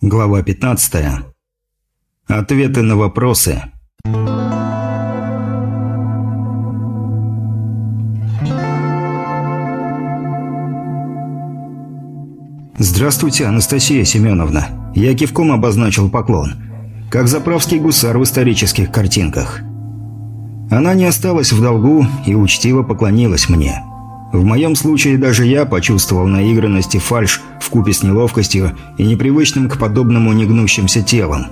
Глава 15. Ответы на вопросы. «Здравствуйте, Анастасия Семеновна». Я кивком обозначил поклон. Как заправский гусар в исторических картинках. Она не осталась в долгу и учтиво поклонилась мне. В моем случае даже я почувствовал наигранность и фальшь вкупе с неловкостью и непривычным к подобному негнущимся телом.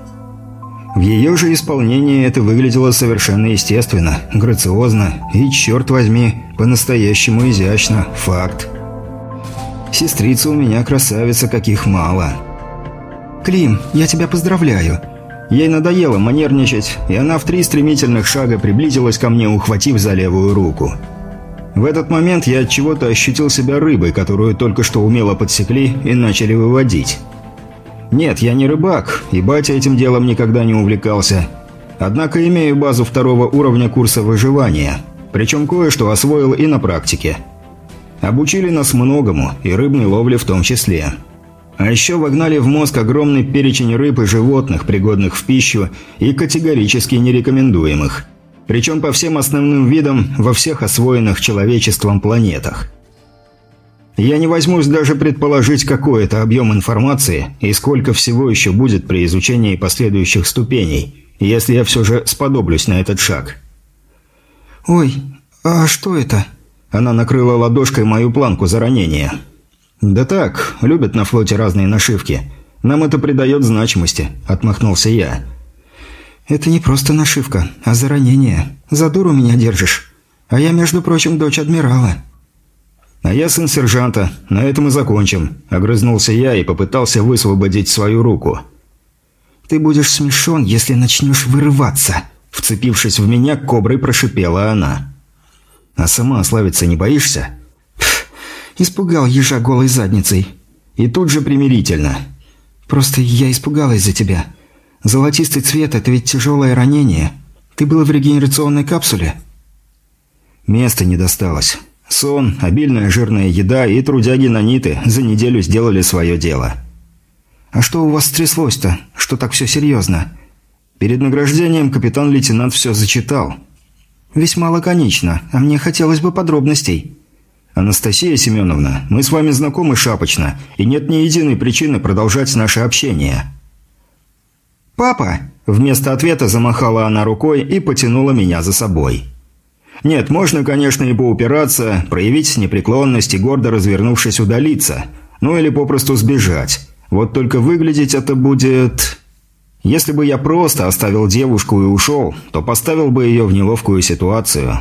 В ее же исполнении это выглядело совершенно естественно, грациозно и, черт возьми, по-настоящему изящно. Факт. Сестрица у меня красавица, каких мало. «Клим, я тебя поздравляю!» Ей надоело манерничать, и она в три стремительных шага приблизилась ко мне, ухватив за левую руку. В этот момент я от чего-то ощутил себя рыбой, которую только что умело подсекли и начали выводить. Нет, я не рыбак, и батя этим делом никогда не увлекался. Однако имею базу второго уровня курса выживания, причем кое-что освоил и на практике. Обучили нас многому, и рыбной ловле в том числе. А еще вогнали в мозг огромный перечень рыб и животных, пригодных в пищу и категорически нерекомендуемых – причем по всем основным видам во всех освоенных человечеством планетах. Я не возьмусь даже предположить, какой это объем информации и сколько всего еще будет при изучении последующих ступеней, если я все же сподоблюсь на этот шаг. «Ой, а что это?» Она накрыла ладошкой мою планку за ранение. «Да так, любят на флоте разные нашивки. Нам это придает значимости», – отмахнулся я. «Это не просто нашивка, а за ранение. За дуру меня держишь. А я, между прочим, дочь адмирала». «А я сын сержанта. На этом и закончим», – огрызнулся я и попытался высвободить свою руку. «Ты будешь смешон, если начнешь вырываться», – вцепившись в меня, коброй прошипела она. «А сама славиться не боишься?» Пф, «Испугал ежа голой задницей. И тут же примирительно. Просто я испугалась за тебя. Золотистый цвет – это ведь тяжелое ранение. Ты был в регенерационной капсуле?» Места не досталось. Сон, обильная жирная еда и трудяги-наниты за неделю сделали свое дело. «А что у вас стряслось-то? Что так все серьезно?» Перед награждением капитан-лейтенант все зачитал. «Весьма лаконично, а мне хотелось бы подробностей». «Анастасия Семеновна, мы с вами знакомы шапочно, и нет ни единой причины продолжать наше общение». «Папа!» Вместо ответа замахала она рукой и потянула меня за собой. Нет, можно, конечно, и поупираться, проявить непреклонность и гордо развернувшись удалиться. Ну или попросту сбежать. Вот только выглядеть это будет... Если бы я просто оставил девушку и ушел, то поставил бы ее в неловкую ситуацию.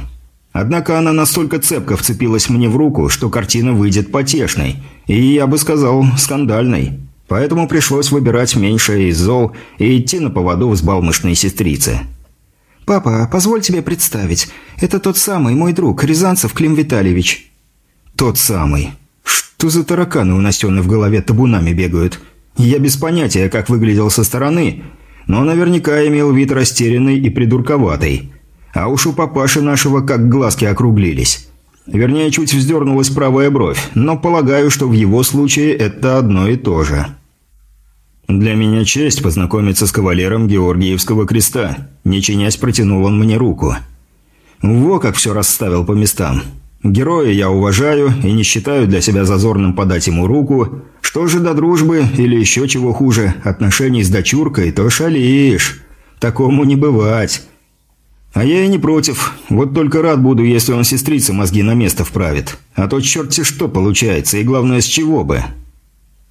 Однако она настолько цепко вцепилась мне в руку, что картина выйдет потешной. И, я бы сказал, скандальной. Поэтому пришлось выбирать меньшее из зол и идти на поводу взбалмошной сестрицы. «Папа, позволь тебе представить. Это тот самый мой друг, Рязанцев Клим Витальевич». «Тот самый. Что за тараканы у Настены в голове табунами бегают? Я без понятия, как выглядел со стороны, но наверняка имел вид растерянный и придурковатый. А уж у папаши нашего как глазки округлились». Вернее, чуть вздернулась правая бровь, но полагаю, что в его случае это одно и то же. «Для меня честь познакомиться с кавалером Георгиевского креста», не чинясь протянул он мне руку. «Во как все расставил по местам. Героя я уважаю и не считаю для себя зазорным подать ему руку. Что же до дружбы или еще чего хуже, отношений с дочуркой, то шалишь. Такому не бывать». А я и не против. Вот только рад буду, если он сестрице мозги на место вправит. А то черти что получается, и главное, с чего бы.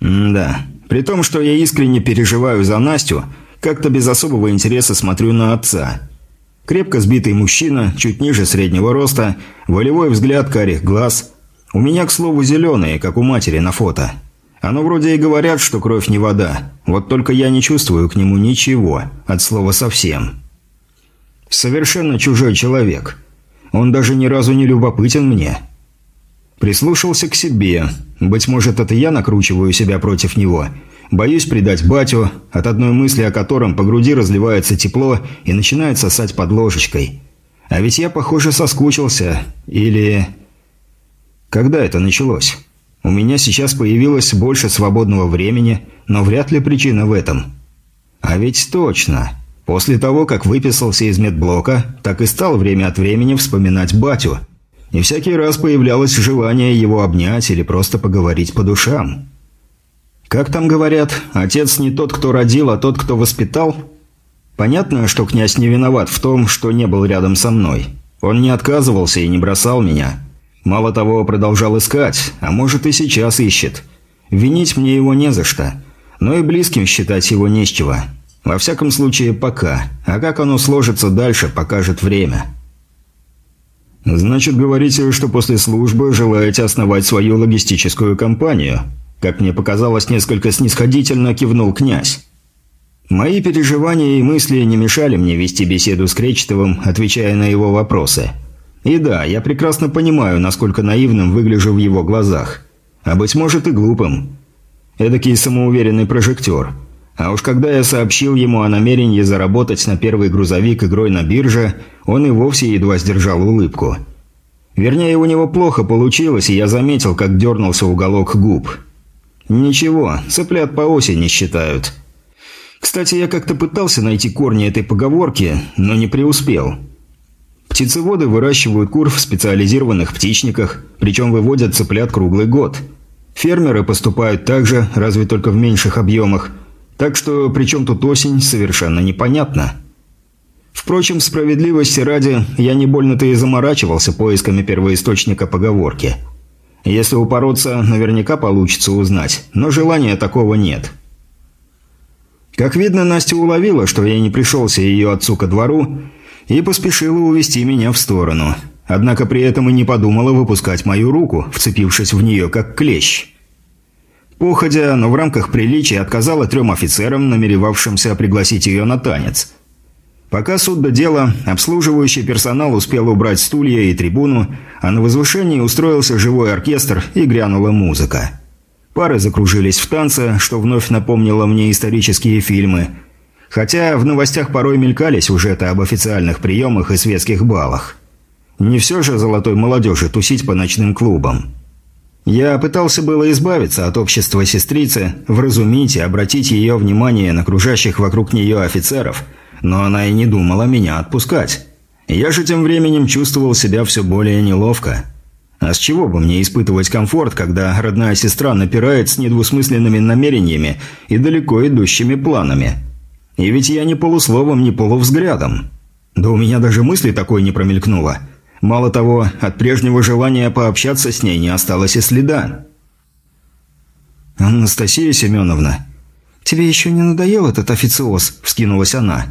М да. При том, что я искренне переживаю за Настю, как-то без особого интереса смотрю на отца. Крепко сбитый мужчина, чуть ниже среднего роста, волевой взгляд карих глаз. У меня, к слову, зеленые, как у матери на фото. Оно вроде и говорят, что кровь не вода. Вот только я не чувствую к нему ничего, от слова совсем. Совершенно чужой человек. Он даже ни разу не любопытен мне. Прислушался к себе. Быть может, это я накручиваю себя против него. Боюсь предать батю, от одной мысли о котором по груди разливается тепло и начинает сосать под ложечкой. А ведь я, похоже, соскучился. Или... Когда это началось? У меня сейчас появилось больше свободного времени, но вряд ли причина в этом. А ведь точно. После того, как выписался из медблока, так и стал время от времени вспоминать батю. И всякий раз появлялось желание его обнять или просто поговорить по душам. Как там говорят, отец не тот, кто родил, а тот, кто воспитал? Понятно, что князь не виноват в том, что не был рядом со мной. Он не отказывался и не бросал меня. Мало того, продолжал искать, а может и сейчас ищет. Винить мне его не за что, но и близким считать его не с чего. Во всяком случае, пока. А как оно сложится дальше, покажет время. «Значит, говорите, что после службы желаете основать свою логистическую компанию?» Как мне показалось, несколько снисходительно кивнул князь. Мои переживания и мысли не мешали мне вести беседу с Кречетовым, отвечая на его вопросы – и да, я прекрасно понимаю, насколько наивным выгляжу в его глазах. А быть может и глупым. Эдакий самоуверенный прожектор. А уж когда я сообщил ему о намерении заработать на первый грузовик игрой на бирже, он и вовсе едва сдержал улыбку. Вернее, у него плохо получилось, и я заметил, как дернулся уголок губ. Ничего, цыплят по осени считают. Кстати, я как-то пытался найти корни этой поговорки, но не преуспел. Птицеводы выращивают кур в специализированных птичниках, причем выводят цыплят круглый год. Фермеры поступают так же, разве только в меньших объемах. Так что при чем тут осень, совершенно непонятно. Впрочем, справедливости ради, я не больно-то и заморачивался поисками первоисточника поговорки. Если упороться, наверняка получится узнать, но желания такого нет. Как видно, Настя уловила, что я не пришелся ее отцу ко двору, и поспешила увести меня в сторону. Однако при этом и не подумала выпускать мою руку, вцепившись в нее как клещ. Походя, но в рамках приличия отказала трем офицерам, намеревавшимся пригласить ее на танец. Пока суд до дела, обслуживающий персонал успел убрать стулья и трибуну, а на возвышении устроился живой оркестр и грянула музыка. Пары закружились в танце, что вновь напомнило мне исторические фильмы – Хотя в новостях порой мелькали сюжеты об официальных приемах и светских балах. Не все же золотой молодежи тусить по ночным клубам. Я пытался было избавиться от общества сестрицы, вразумить и обратить ее внимание на кружащих вокруг нее офицеров, но она и не думала меня отпускать. Я же тем временем чувствовал себя все более неловко. А с чего бы мне испытывать комфорт, когда родная сестра напирает с недвусмысленными намерениями и далеко идущими планами – и ведь я ни полусловом, ни полувзглядом. Да у меня даже мысли такой не промелькнуло. Мало того, от прежнего желания пообщаться с ней не осталось и следа. «Анастасия Семеновна, тебе еще не надоел этот официоз?» – вскинулась она.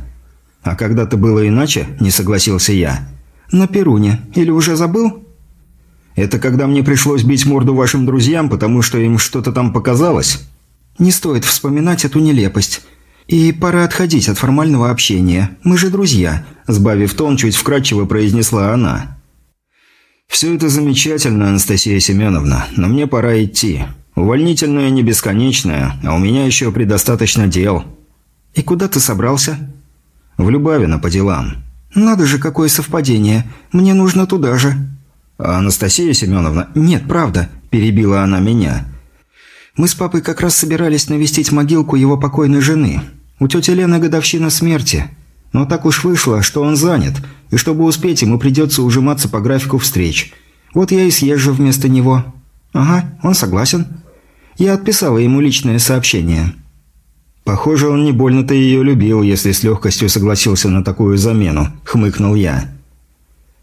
«А когда-то было иначе?» – не согласился я. «На Перуне. Или уже забыл?» «Это когда мне пришлось бить морду вашим друзьям, потому что им что-то там показалось?» «Не стоит вспоминать эту нелепость. «И пора отходить от формального общения. Мы же друзья», – сбавив тон, чуть вкрадчиво произнесла она. «Все это замечательно, Анастасия Семеновна, но мне пора идти. Увольнительная не бесконечная, а у меня еще предостаточно дел». «И куда ты собрался?» «В Любавино по делам». «Надо же, какое совпадение. Мне нужно туда же». «А Анастасия Семеновна...» «Нет, правда», – перебила она меня. Мы с папой как раз собирались навестить могилку его покойной жены. У тети Лены годовщина смерти. Но так уж вышло, что он занят, и чтобы успеть, ему придется ужиматься по графику встреч. Вот я и съезжу вместо него». «Ага, он согласен». Я отписала ему личное сообщение. «Похоже, он не больно-то ее любил, если с легкостью согласился на такую замену», — хмыкнул я.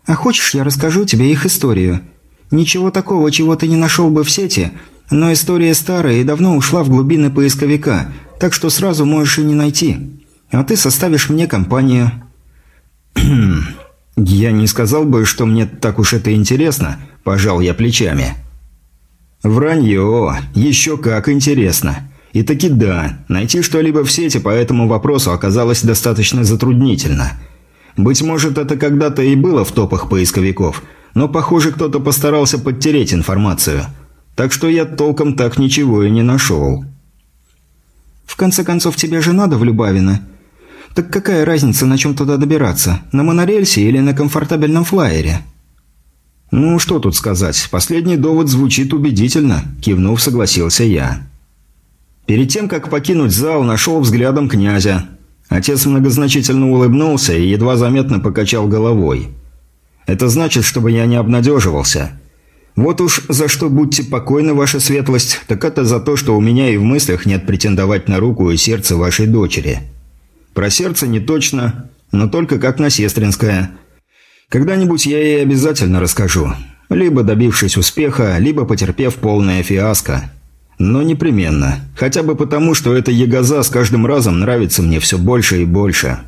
«А хочешь, я расскажу тебе их историю? Ничего такого, чего ты не нашел бы в сети, но история старая и давно ушла в глубины поисковика, так что сразу можешь и не найти. А ты составишь мне компанию». «Я не сказал бы, что мне так уж это интересно», – пожал я плечами. «Вранье! Еще как интересно!» И таки да, найти что-либо в сети по этому вопросу оказалось достаточно затруднительно. Быть может, это когда-то и было в топах поисковиков, но, похоже, кто-то постарался подтереть информацию – так что я толком так ничего и не нашел. В конце концов, тебе же надо в Любавино. Так какая разница, на чем туда добираться? На монорельсе или на комфортабельном флайере? «Ну, что тут сказать, последний довод звучит убедительно», – кивнув, согласился я. Перед тем, как покинуть зал, нашел взглядом князя. Отец многозначительно улыбнулся и едва заметно покачал головой. «Это значит, чтобы я не обнадеживался. Вот уж за что будьте покойны, ваша светлость, так это за то, что у меня и в мыслях нет претендовать на руку и сердце вашей дочери. Про сердце не точно, но только как на сестринское. Когда-нибудь я ей обязательно расскажу, либо добившись успеха, либо потерпев полное фиаско. Но непременно, хотя бы потому, что эта ягоза с каждым разом нравится мне все больше и больше».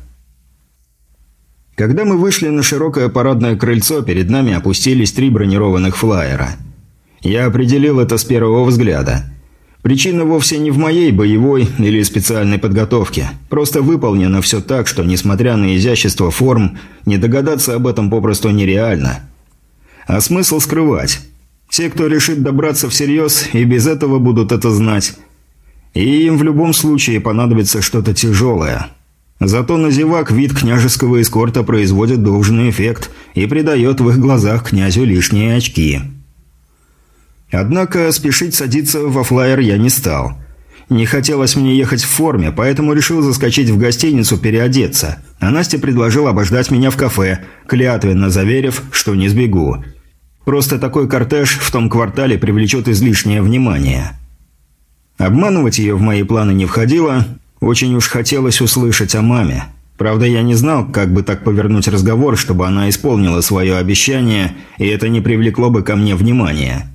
Когда мы вышли на широкое парадное крыльцо, перед нами опустились три бронированных флайера. Я определил это с первого взгляда. Причина вовсе не в моей боевой или специальной подготовке. Просто выполнено все так, что, несмотря на изящество форм, не догадаться об этом попросту нереально. А смысл скрывать? Те, кто решит добраться всерьез, и без этого будут это знать. И им в любом случае понадобится что-то тяжелое – Зато на зевак вид княжеского эскорта производит должный эффект и придает в их глазах князю лишние очки. Однако спешить садиться во флайер я не стал. Не хотелось мне ехать в форме, поэтому решил заскочить в гостиницу переодеться, а Настя предложила обождать меня в кафе, клятвенно заверив, что не сбегу. Просто такой кортеж в том квартале привлечет излишнее внимание. Обманывать ее в мои планы не входило, очень уж хотелось услышать о маме. Правда, я не знал, как бы так повернуть разговор, чтобы она исполнила свое обещание, и это не привлекло бы ко мне внимания.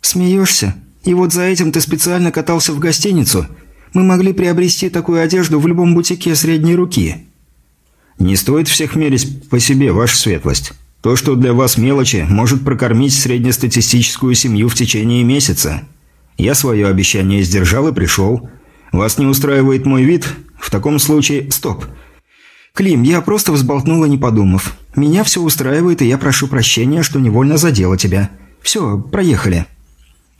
«Смеешься? И вот за этим ты специально катался в гостиницу? Мы могли приобрести такую одежду в любом бутике средней руки». «Не стоит всех мерить по себе, ваша светлость. То, что для вас мелочи, может прокормить среднестатистическую семью в течение месяца. Я свое обещание сдержал и пришел». Вас не устраивает мой вид? В таком случае... Стоп. Клим, я просто взболтнула, не подумав. Меня все устраивает, и я прошу прощения, что невольно задела тебя. Все, проехали.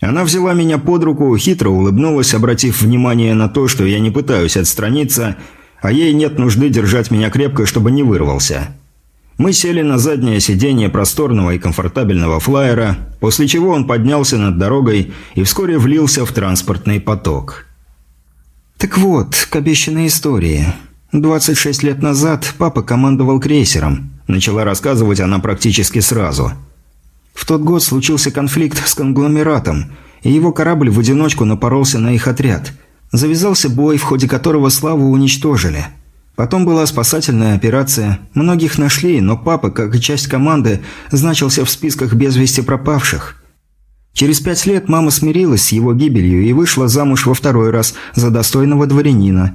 Она взяла меня под руку, хитро улыбнулась, обратив внимание на то, что я не пытаюсь отстраниться, а ей нет нужды держать меня крепко, чтобы не вырвался. Мы сели на заднее сиденье просторного и комфортабельного флайера, после чего он поднялся над дорогой и вскоре влился в транспортный поток. Так вот, к обещанной истории. 26 лет назад папа командовал крейсером. Начала рассказывать она практически сразу. В тот год случился конфликт с конгломератом, и его корабль в одиночку напоролся на их отряд. Завязался бой, в ходе которого Славу уничтожили. Потом была спасательная операция. Многих нашли, но папа, как и часть команды, значился в списках без вести пропавших. Через пять лет мама смирилась с его гибелью и вышла замуж во второй раз за достойного дворянина.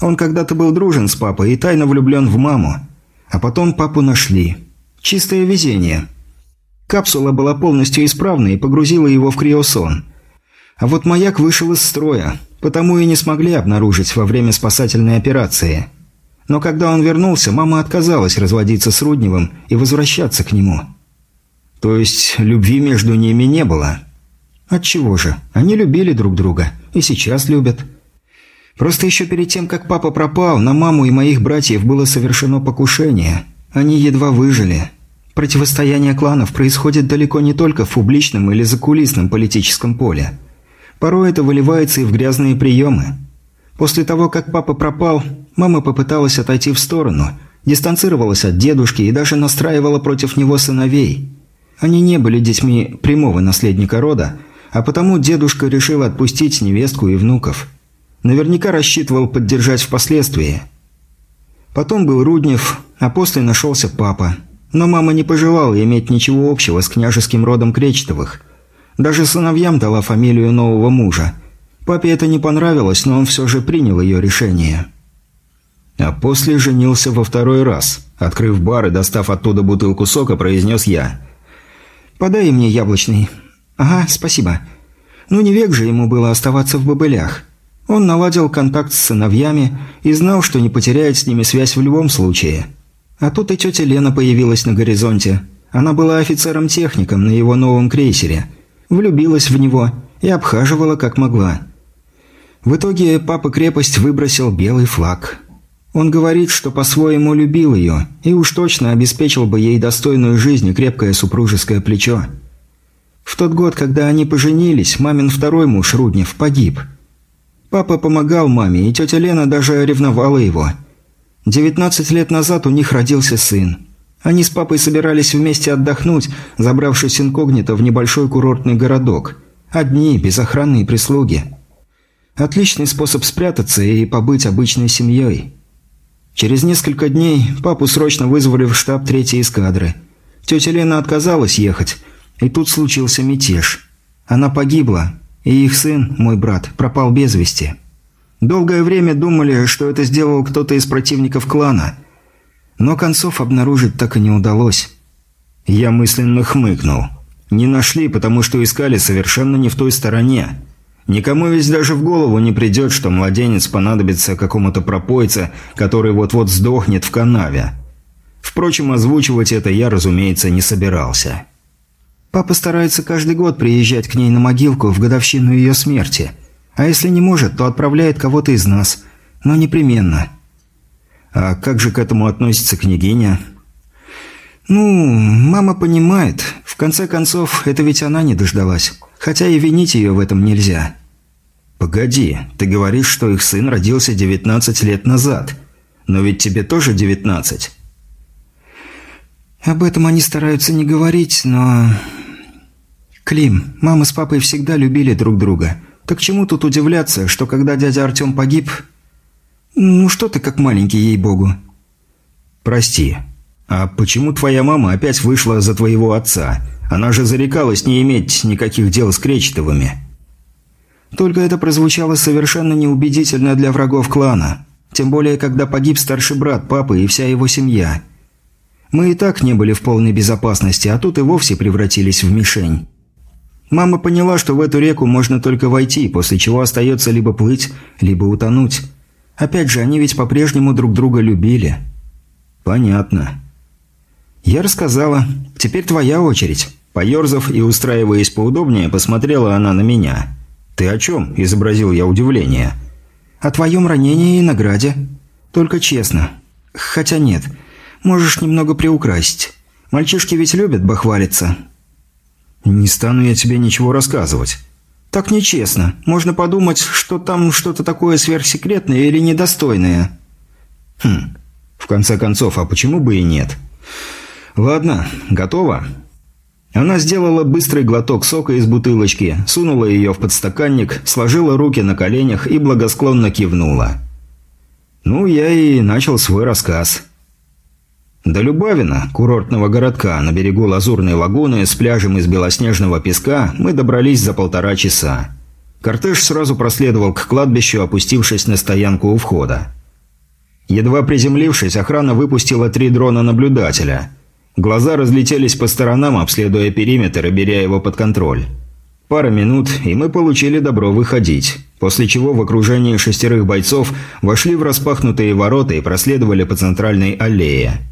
Он когда-то был дружен с папой и тайно влюблен в маму. А потом папу нашли. Чистое везение. Капсула была полностью исправна и погрузила его в криосон. А вот маяк вышел из строя, потому и не смогли обнаружить во время спасательной операции. Но когда он вернулся, мама отказалась разводиться с Рудневым и возвращаться к нему. То есть любви между ними не было? Отчего же? Они любили друг друга. И сейчас любят. Просто еще перед тем, как папа пропал, на маму и моих братьев было совершено покушение. Они едва выжили. Противостояние кланов происходит далеко не только в публичном или закулисном политическом поле. Порой это выливается и в грязные приемы. После того, как папа пропал, мама попыталась отойти в сторону, дистанцировалась от дедушки и даже настраивала против него сыновей – они не были детьми прямого наследника рода, а потому дедушка решил отпустить невестку и внуков. Наверняка рассчитывал поддержать впоследствии. Потом был Руднев, а после нашелся папа. Но мама не пожелала иметь ничего общего с княжеским родом Кречетовых. Даже сыновьям дала фамилию нового мужа. Папе это не понравилось, но он все же принял ее решение. А после женился во второй раз. Открыв бар и достав оттуда бутылку сока, произнес я – «Подай мне яблочный». «Ага, спасибо». Ну не век же ему было оставаться в бобылях. Он наладил контакт с сыновьями и знал, что не потеряет с ними связь в любом случае. А тут и тетя Лена появилась на горизонте. Она была офицером-техником на его новом крейсере. Влюбилась в него и обхаживала как могла. В итоге папа крепость выбросил белый флаг. Он говорит, что по-своему любил ее и уж точно обеспечил бы ей достойную жизнь и крепкое супружеское плечо. В тот год, когда они поженились, мамин второй муж, Руднев, погиб. Папа помогал маме, и тетя Лена даже ревновала его. 19 лет назад у них родился сын. Они с папой собирались вместе отдохнуть, забравшись инкогнито в небольшой курортный городок. Одни, без охраны и прислуги. Отличный способ спрятаться и побыть обычной семьей. Через несколько дней папу срочно вызвали в штаб третьей эскадры. Тетя Лена отказалась ехать, и тут случился мятеж. Она погибла, и их сын, мой брат, пропал без вести. Долгое время думали, что это сделал кто-то из противников клана, но концов обнаружить так и не удалось. Я мысленно хмыкнул. Не нашли, потому что искали совершенно не в той стороне. Никому ведь даже в голову не придет, что младенец понадобится какому-то пропойце, который вот-вот сдохнет в канаве. Впрочем, озвучивать это я, разумеется, не собирался. Папа старается каждый год приезжать к ней на могилку в годовщину ее смерти. А если не может, то отправляет кого-то из нас. Но непременно. А как же к этому относится княгиня? Ну, мама понимает. В конце концов, это ведь она не дождалась. Хотя и винить ее в этом нельзя. «Погоди, ты говоришь, что их сын родился 19 лет назад. Но ведь тебе тоже 19. Об этом они стараются не говорить, но... Клим, мама с папой всегда любили друг друга. Так чему тут удивляться, что когда дядя Артем погиб... Ну что ты как маленький, ей-богу. Прости. А почему твоя мама опять вышла за твоего отца? Она же зарекалась не иметь никаких дел с Кречетовыми. Только это прозвучало совершенно неубедительно для врагов клана. Тем более, когда погиб старший брат папы и вся его семья. Мы и так не были в полной безопасности, а тут и вовсе превратились в мишень. Мама поняла, что в эту реку можно только войти, после чего остается либо плыть, либо утонуть. Опять же, они ведь по-прежнему друг друга любили. Понятно. Я рассказала. Теперь твоя очередь. Поерзав и устраиваясь поудобнее, посмотрела она на меня. «Ты о чем?» – изобразил я удивление. «О твоем ранении и награде. Только честно. Хотя нет, можешь немного приукрасить. Мальчишки ведь любят бахвалиться». «Не стану я тебе ничего рассказывать». «Так нечестно. Можно подумать, что там что-то такое сверхсекретное или недостойное». «Хм. В конце концов, а почему бы и нет?» «Ладно, готово?» Она сделала быстрый глоток сока из бутылочки, сунула ее в подстаканник, сложила руки на коленях и благосклонно кивнула. Ну, я и начал свой рассказ. До Любавина, курортного городка на берегу Лазурной лагуны с пляжем из белоснежного песка, мы добрались за полтора часа. Кортеж сразу проследовал к кладбищу, опустившись на стоянку у входа. Едва приземлившись, охрана выпустила три дрона-наблюдателя – Глаза разлетелись по сторонам, обследуя периметр и беря его под контроль. Пара минут, и мы получили добро выходить, после чего в окружении шестерых бойцов вошли в распахнутые ворота и проследовали по центральной аллее.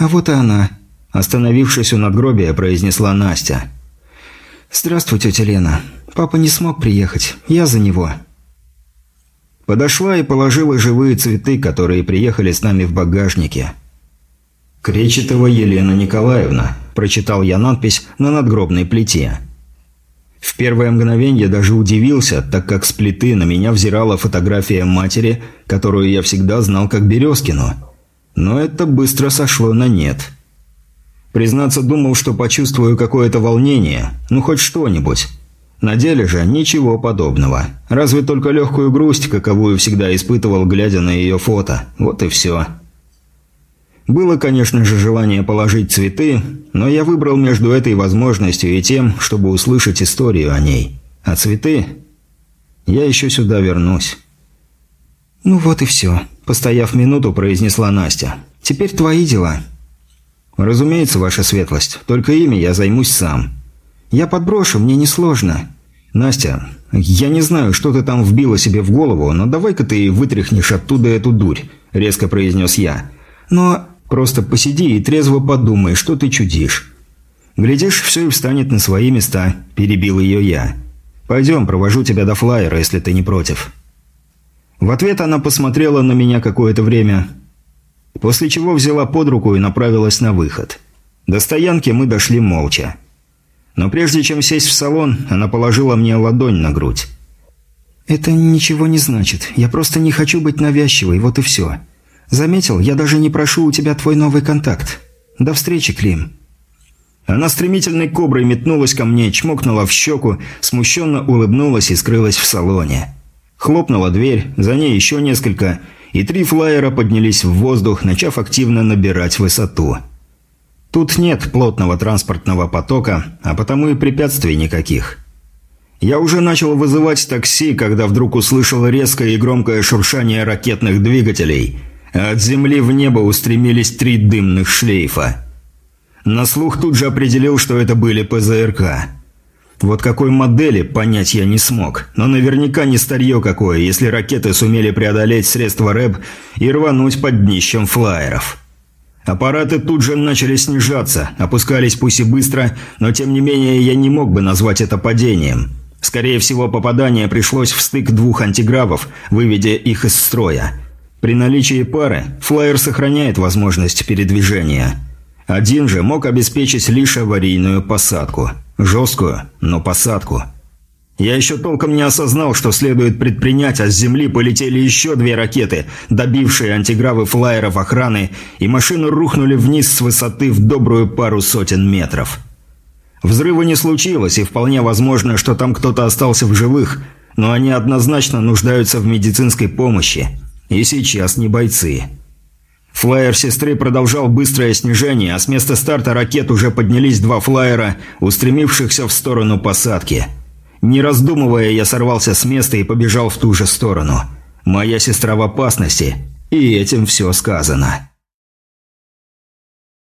«А вот и она», – остановившись у надгробия, произнесла Настя. «Здравствуй, тетя Лена. Папа не смог приехать. Я за него». Подошла и положила живые цветы, которые приехали с нами в багажнике. «Кречетова Елена Николаевна», – прочитал я надпись на надгробной плите. В первое мгновение даже удивился, так как с плиты на меня взирала фотография матери, которую я всегда знал как Березкину. Но это быстро сошло на нет. Признаться, думал, что почувствую какое-то волнение, ну хоть что-нибудь. На деле же ничего подобного. Разве только легкую грусть, каковую всегда испытывал, глядя на ее фото. Вот и все. Было, конечно же, желание положить цветы, но я выбрал между этой возможностью и тем, чтобы услышать историю о ней. А цветы... Я еще сюда вернусь. «Ну вот и все», – постояв минуту, произнесла Настя. «Теперь твои дела». «Разумеется, ваша светлость. Только ими я займусь сам». «Я подброшу, мне несложно». «Настя, я не знаю, что ты там вбила себе в голову, но давай-ка ты вытряхнешь оттуда эту дурь», – резко произнес я. «Но Просто посиди и трезво подумай, что ты чудишь. Глядишь, все и встанет на свои места», – перебил ее я. «Пойдем, провожу тебя до флайера, если ты не против». В ответ она посмотрела на меня какое-то время, после чего взяла под руку и направилась на выход. До стоянки мы дошли молча. Но прежде чем сесть в салон, она положила мне ладонь на грудь. «Это ничего не значит. Я просто не хочу быть навязчивой, вот и все. Заметил, я даже не прошу у тебя твой новый контакт. До встречи, Клим». Она стремительной коброй метнулась ко мне, чмокнула в щеку, смущенно улыбнулась и скрылась в салоне. Хлопнула дверь, за ней еще несколько, и три флайера поднялись в воздух, начав активно набирать высоту. Тут нет плотного транспортного потока, а потому и препятствий никаких. Я уже начал вызывать такси, когда вдруг услышал резкое и громкое шуршание ракетных двигателей, а от земли в небо устремились три дымных шлейфа. На слух тут же определил, что это были ПЗРК. Вот какой модели, понять я не смог, но наверняка не старье какое, если ракеты сумели преодолеть средства РЭБ и рвануть под днищем флайеров. Аппараты тут же начали снижаться, опускались пусть и быстро, но тем не менее я не мог бы назвать это падением. Скорее всего, попадание пришлось в стык двух антигравов, выведя их из строя. При наличии пары флайер сохраняет возможность передвижения – один же мог обеспечить лишь аварийную посадку. Жесткую, но посадку. Я еще толком не осознал, что следует предпринять, а с земли полетели еще две ракеты, добившие антигравы флайеров охраны, и машины рухнули вниз с высоты в добрую пару сотен метров. Взрыва не случилось, и вполне возможно, что там кто-то остался в живых, но они однозначно нуждаются в медицинской помощи. И сейчас не бойцы. Флайер сестры продолжал быстрое снижение, а с места старта ракет уже поднялись два флайера, устремившихся в сторону посадки. Не раздумывая, я сорвался с места и побежал в ту же сторону. Моя сестра в опасности, и этим все сказано.